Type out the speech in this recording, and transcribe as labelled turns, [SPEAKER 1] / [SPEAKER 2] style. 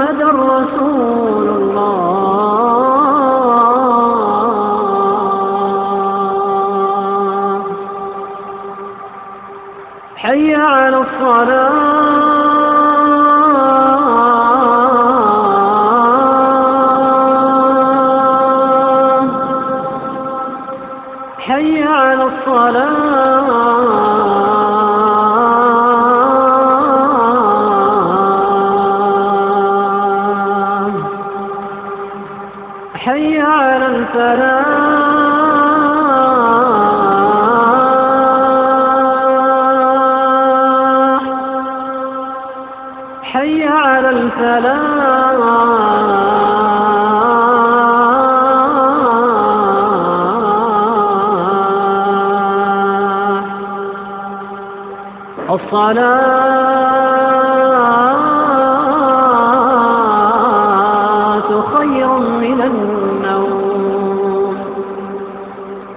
[SPEAKER 1] رسول الله. حي على الصلاة. حي على الصلاة. حي على الفلاح. حي على الفلاح. الصلاة خير من النوم.